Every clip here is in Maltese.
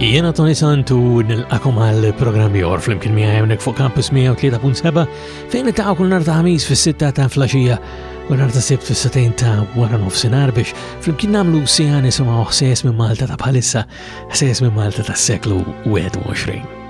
Jena Tony Santu nil-akom għal program jor fl-imkien mi għajemnek fuq Campus 103.7 fejn il-taqaw kull nar ta' ħamis fil-sitta ta' flasġija u nar ta' sibt fil-satajn ta' wara nof sinar biex fl-imkien namlu sija nisimaw ħsejs minn Malta ta' bħalissa ħsejs minn Malta ta' seklu 21.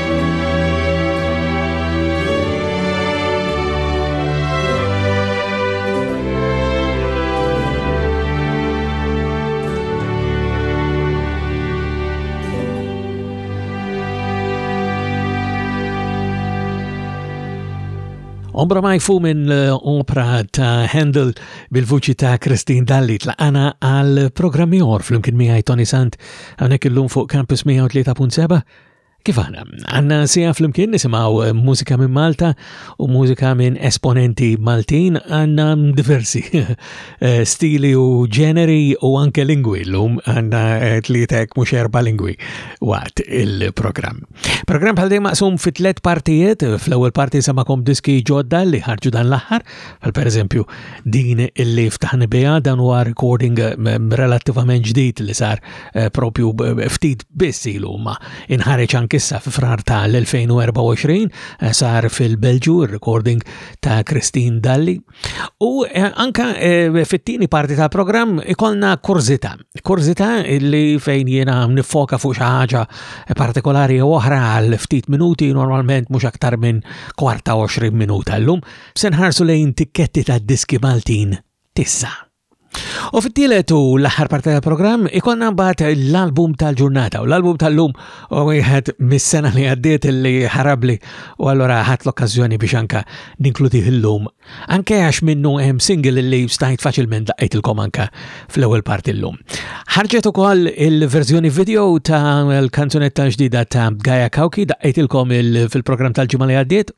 Ombra ma jfu minn eh, opra ta' Handel bil-vuċi ta' Christine Dalli tlaqana għal programmi or fl-imkien miħaj Tony Sant għanek il-lum fuq Campus 103.7 Kif għana, għanna sija fl-imkien nisimaw eh, mużika minn Malta u mużika minn esponenti Maltin għanna diversi eh, stili u ġeneri u anke lingwi l-lum għanna eh, tlietek mux erba lingwi waqt il-program. Program bħal dej maqsum fit tlet partijiet, fl-ewwel parti samakom diski ġodda li ħarġu dan l-aħħar, għal per eżempju din il-lif taħni bija dan huwa recording relativament ġdid li sar Eh, propju eh, ftit biss ilu ma inħareġ ankissa fi frar ta' l-2024 eh, sar fil-Belġu il-recording ta' Christine Dalli u anka fit-tieni parti ta' program ikolna kurzita kurzita li fejn jiena nifoka fuq xi ħaġa partikolari u oħra għal ftit minuti normalment mhux aktar minn kwarta 20 minuta llum se nħarsu lejn tikketti ta' diski Maltin tissa. U fit-tielet u l-aħħar parti tal-programm ikonna mbagħad l-album tal-ġurnata u l-album tal-lum u wieħed mis-sena li għaddiet li ħarabli u allura ħadd l-okkażjoni biex anka ninkludi l-lum. Anke għax minnu hemm single li stajt faċilment daqqejtilkom anka fl-ewwel parti l-lum. Ħarġet ukoll il-verżjoni video ta' l-kanzunetta ġdida ta' Gaia Kauki daqqejtilkom fil-programm tal-ġimgħa li għaddiet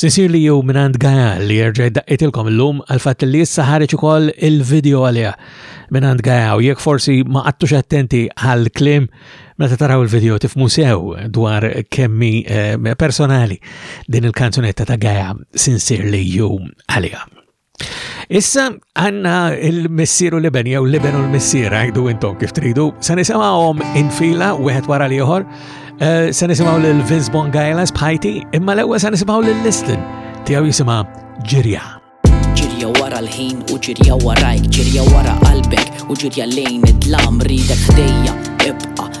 Sinsir li jew minant Gaia li jerġa' jdaqqietilkom illum għal-fatt li issa ħareġ ukoll il-video għaliha minant Gaia u jekk forsi ma qattux attenti għal-klim meta taraw il-video tifmu sew dwar kemmi eh, personali din il-kanzunetta ta' Gaia sinsir li jew għaliha. Issa għanna il-missiru liben, jew liben u l-missira, għajdu intom kif tridu, sa nisimawhom infila, wieħed wara liħor, eh, sa nisimaw l-Vince Bongailas bħajti, imma l-ewwel sa nisimaw l-Liston, tiegħu jisimha ġirja ġirja wara l-ħin u ġirja warajk, ġirja wara qalbek u ġirja lejn id-dlam ridek ħdejja ibqa'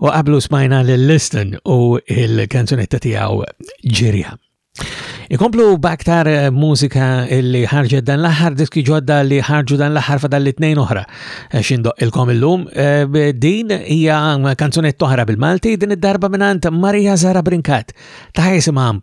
U qablu smajna l-Liston u il-kanzunetta tijaw ġirja. Ikomplu baktar eh, mużika li ħarġet dan l-aħħar, diski ġodda li ħarġu dan l-aħħar fadal li tnejn oħra eh, xindoq il-kom il-lum. Eh, din hija kanzunet toħra bil-Malti, din id-darba minant Maria Zara Brinkat, ta' jisimam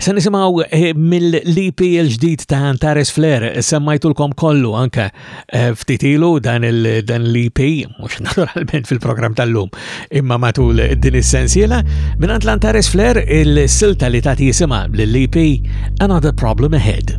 Se nisimaw eh, mill-EP il-ġdid ta' Antares Flair, semmajtulkom kollu anka eh, ftitilu dan l-EP, mux naturalment fil-program tal-lum, imma matul din is-sensiela, minn l-Antares Flair il-silta li ta' jisima l-EP Another Problem Ahead.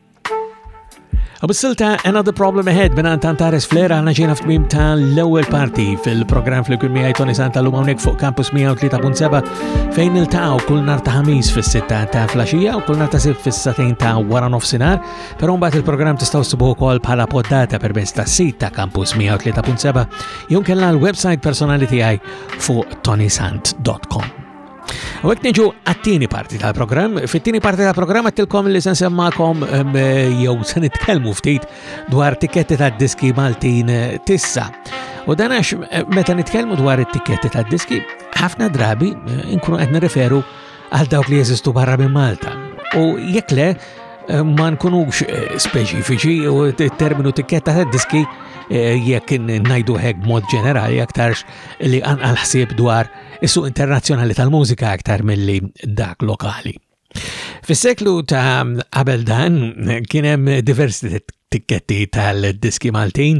Abissilta Another Problem Ahead minn għantan tares flera għanna ġena f'tmim ta' l-ewel parti fil-program fl-kien miħaj Tony Santa l-lum għonek fuq Campus 103.7 fejn il-taw kull nar ta' ħamis fil-sitta ta' flasġija u kull nar ta' sib fil-satin ta' wara nofsinar, per bat il-program tistaw sibuħu kol bħala poddata per best ta' sit ta' Campus 103.7 jom kella l-website personali tijaj fuq tonysant.com. U għek nġu għattini parti tal-program. Fittini parti tal-program għattilkom li sen semmakom jew sen itkelmu ftit dwar tiketti ta' diski Maltin eh, tissa. U dan għax eh, meta nitkellmu dwar it-tiketti ta' diski, ħafna drabi eh, nkunu qed nirreferu għal dawk li jeżistu barra minn Malta. U jekk le, ma nkunux speċifiċi u terminu tikketta ta' diski jekk najdu hekk mod ġenerali aktarx li għanqal ħsieb dwar is-suq internazzjonali tal-mużika aktar milli dak lokali. Fis-seklu ta' qabel dan kien hemm diversi tikketti tal-diski Maltin,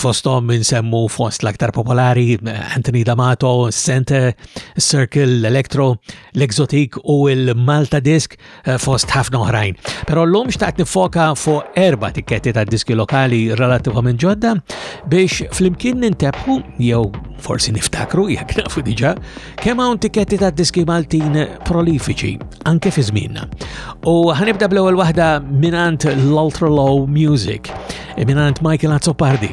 fostom minn semmu fost l-aktar popolari Anthony D'Amato, Center, Circle, l-Electro, l-Exotic u l-Malta Disk, Eh, fost ħafna oħrajn. Pero l-lum xtaqt nifoka fuq erba tikketti ta' diski lokali relativament ġodda biex flimkien nintebħu jew forsi niftakru jekk nafu diġa kemm hawn tikketti ta' diski Maltin prolifiċi anke fi żmienna. U ħanibda bl-ewwel waħda minant l-Ultra Low Music minant Michael Azzopardi.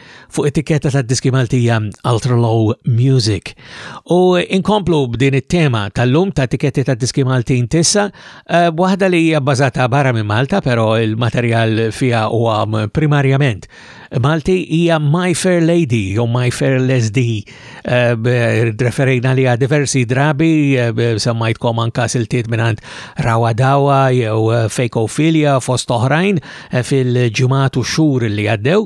fuq it-tikketta tad-diski Maltija Ultra Low Music. U inkomplu b'din it-tema tal-lum ta' tikketti tad-diski Maltin tissa, eh, waħda li hija bbażata barra minn Malta, però il-materjal fiha huwa primarjament Malti hija My Fair Lady jew My Fair Lesdi eh, referejna li diversi drabi eh, semmajtkom anka siltiet minn Rawa Dawa jew Fejkofilja fost oħrajn fil-ġimgħat u xhur li għaddew.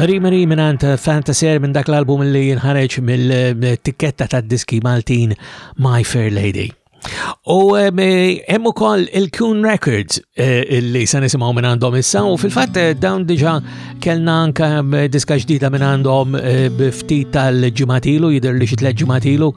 Marie Marie minant Fantaser minn dak l-album li jinħareġ mill-tikketta ta' diski Maltin My Fair Lady. U eh, hemm ukoll il-Kun Records eh, li se nisimgħu minn għandhom issa u fil-fatt eh, dawn diġà kellna anke diska ġdida minn għandhom ftit tal-ġimatilu jidher li xi tliet ġimatilu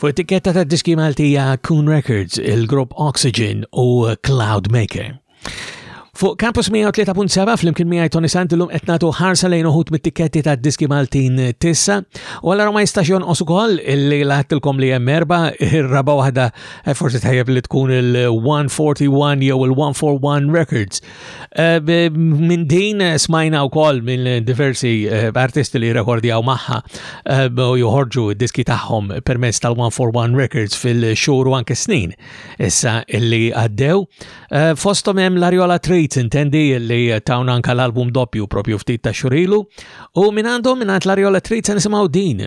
Fuq it-tikketta tad-diski Maltija Coon Records, il-grupp Oxygen u Cloudmaker. Fuq Campus 103.7 fl-imkien miħaj Tony Santilum etnatu ħarsa lejn uħut mit-tikketti ta' diski Maltin tissa u għallra ma jistax jonqos ukoll illi laħtilkom li hemm erba ir-raba waħda eh, forsi tajjeb li tkun il-141 jew il-141 Records Minn din smajna u koll minn diversi artisti li rekordjaw maħħa u joħorġu diski taħħom permess tal-141 Records fil-xur u anke snin issa illi għaddew. Fostom hemm l-Ariola Traits intendi illi tawna anka l-album doppju propju ftit ta' xurilu u minn għandhom minn għand l-Ariola Traits nisimaw din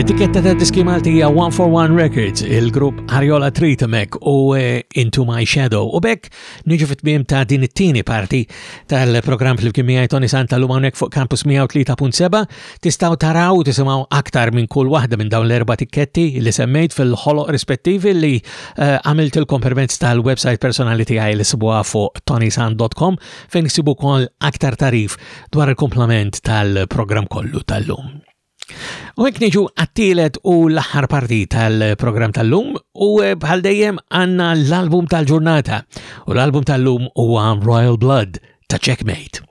It-tiketta ta' diski Malti hija 141 Records, il-grupp Ariola Tritamek u eh, Into My Shadow. U bekk niġu fit-tmiem ta' din it-tieni parti tal-programm fl-imkien miegħi Tony Santa l hawnhekk fuq Campus 103.7 tistgħu taraw tisimgħu aktar minn kull waħda minn dawn l-erba' tikketti li semmejt fil-ħoloq rispettivi li eh, għamilt il permezz tal-website personali tiegħi li sibuha fuq tonisan.com fejn isibu kol aktar tarif dwar il-komplament tal-programm kollu tal-lum. U hekk niġu għattilet u l-aħħar parti tal-programm tal-lum u eh, bħal dejjem għandna l-album tal-ġurnata u l-album tal-lum huwa Royal Blood ta' Checkmate.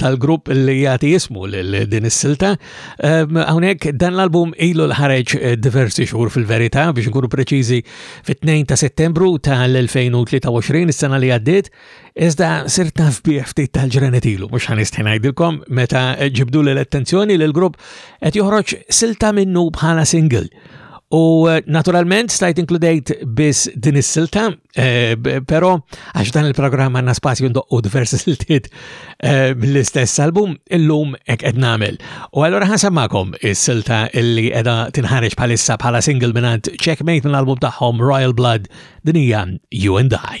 tal-grupp li jagħti jismu lil din is-silta. Ehm, hawnhekk dan l-album ilu l-ħareġ eh, diversi xhur fil-verità biex nkunu preċiżi fit-2 ta' Settembru tal-2023 is-sena li għaddiet, iżda sirt naf bih ftit tal-ġrenet ilu, mhux ħanistħin ngħidilkom meta ġibdu l attenzjoni li l-grupp qed joħroġ silta minnu bħala single. U eh, naturalment stajt inkludejt biss din is-silta Eh, Pero, għax dan il-programm għanna spazju ndoqqu diversi siltiet eh, mill-istess album, illum ek ed namel. U għallura ħansammakom is-silta illi edha tinħarġ bħalissa bħala single minant Checkmate minn album taħħom Royal Blood, dinija You and I.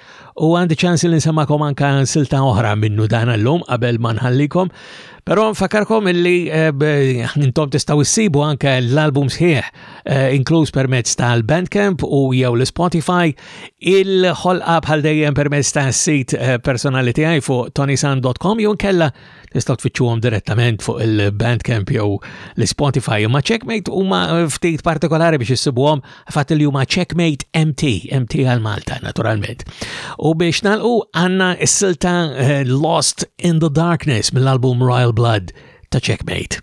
U għandi ċans li nsemakom anka silta oħra minnu dan l-lum qabel ma nħallikom. Però nfakarkom illi eh, intom tistgħu issibu anke l-album sħiħ eh, inkluż permezz tal-Bandcamp u jew l-Spotify il-ħolqa bħal dejjem permezz tas-sit eh, personali tiegħi fuq tonisan.com jew kella Tistgħu tfittxuhom direttament fuq il-Bandcamp jew l-Spotify imma Checkmate huma ftit partikolari biex issibuhom fatt li huma Checkmate MT, MT għal Malta naturalment. U biex nalqu għandna s-silta eh, Lost in the Darkness mill-album Royal Blood ta' Checkmate.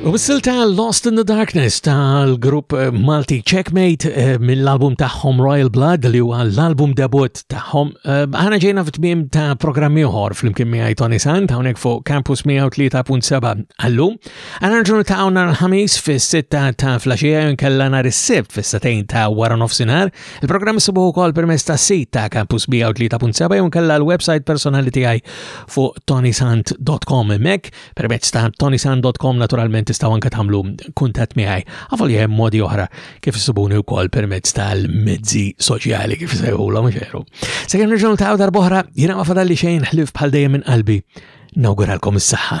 U s-silta Lost in the Darkness tal-grupp eh, Malti Checkmate eh, mill-album tagħhom Royal Blood li huwa l-album debut tagħhom. Eh, Għana ġejna f'tmiem ta' programm ieħor flimkien miegħi Tony Sant hawnhekk fuq Campus 103.7 għallum. Għana ġunu ta' hawn l-ħamis fis-sitta ta' flaxija nkella nhar is-sibt fis-satejn ta' wara nofsinhar. Il-programm isibuh ukoll permezz ta' sit ta' Campus 103.7 nkella l-website personali tiegħi fuq tonysant.com hemmhekk Permezz ta' tonisan.com naturalment tistgħu anke tagħmlu kuntatt miegħi. Għafol hemm modi oħra kif issibuni wkoll permezz tal-mezzi soċjali kif sejħulhom xejru. Sekemm nerġgħu ta' darbohra jiena ma fadalli xejn ħlif bħal dejjem minn qalbi. Nawguralkom is-saħħa.